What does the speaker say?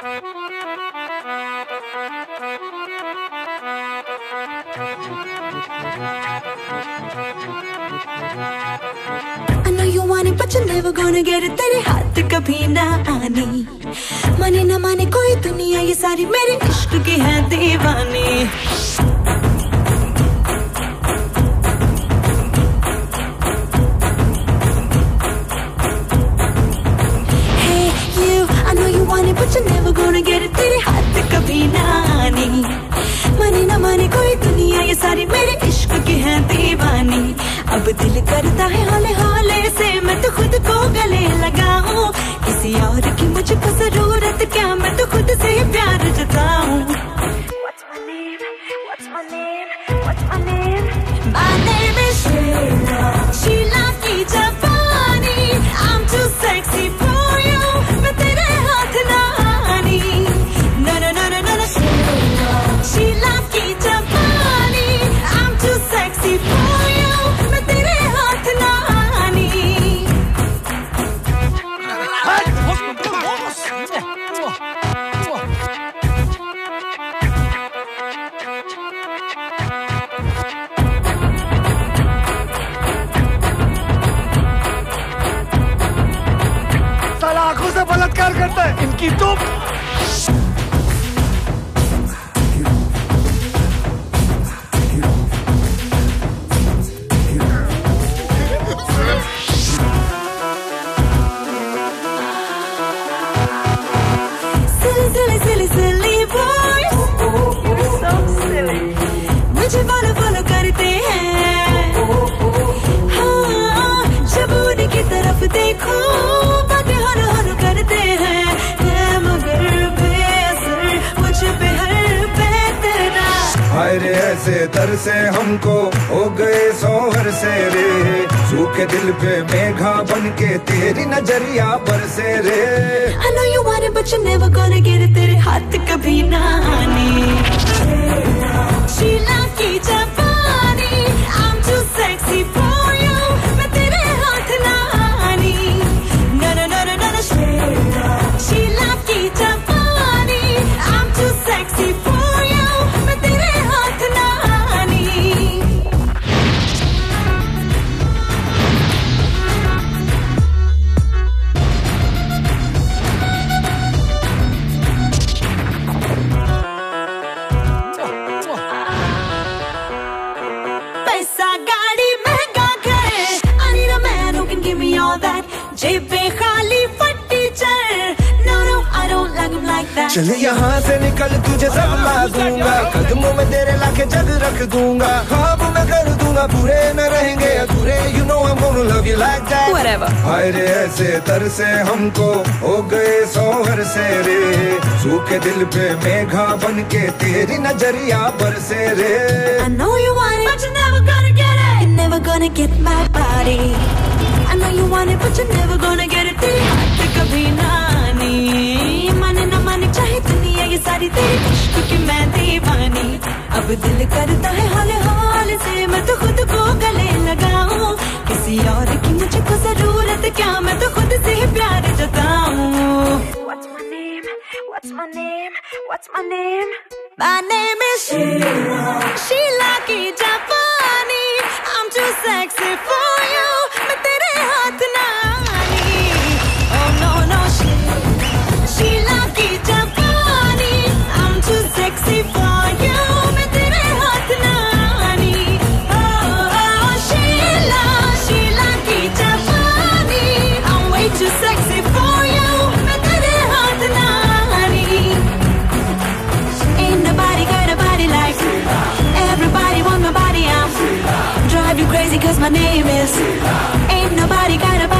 I know you want it, but you're never gonna get it. तेरे हाथ कभी ना आने माने ना माने कोई दुनिया ये सारी मेरे इश्क की है दीवानी कोई दुनिया ये सारी मेरे इश्क की है दीवानी अब दिल करता है हाले हाले से मैं तो खुद को गले लगाऊँ किसी और की मुझको ज़रूरत क्या मैं तो खुद से ही प्यार जताऊं What's my name? What's my name? What's my name? My name बलात्कार करता है। इनकी तो Silly, दर से हमको हो गए सोहर से रे। सूखे दिल पे मेघा बन के तेरी नज़रिया पर से रे। I know you want it, but तेरे हाथ कभी ना आने। शीला की जापानी पैसा गाड़ी महँगा घर। I need a man who can give me all that जेबें खाली फटी चल No no I don't like him like that चल यहाँ से निकल तुझे सब ला दूँगा। कदमों में तेरे लाके जग रख दूँगा। ख्वाब मैं कर दूँगा पूरे न रहेंगे अधूरे। You know I'm gonna love you like that Whatever. हाय रे ऐसे दर से हमको हो गए सोहर से रे। सूखे दिल पे मेघा बन के तेरी नज़रिया बरसे रे। I know you want never gonna get my body. I know you want it, but you're never gonna get it. तेरे हाथ कभी ना आनी माने ना माने चाहे दुनिया ये सारी तेरी इश्क की मैं दीवानी अब दिल करता है हाल हाल से मैं तो खुद को लगाऊँ किसी और की मुझको ज़रूरत क्या मैं तो खुद से ही प्यार जताऊं What's my name? What's my name? What's my name? My name is Sheila. Sheila Drive you crazy cause my name is. Ain't nobody got a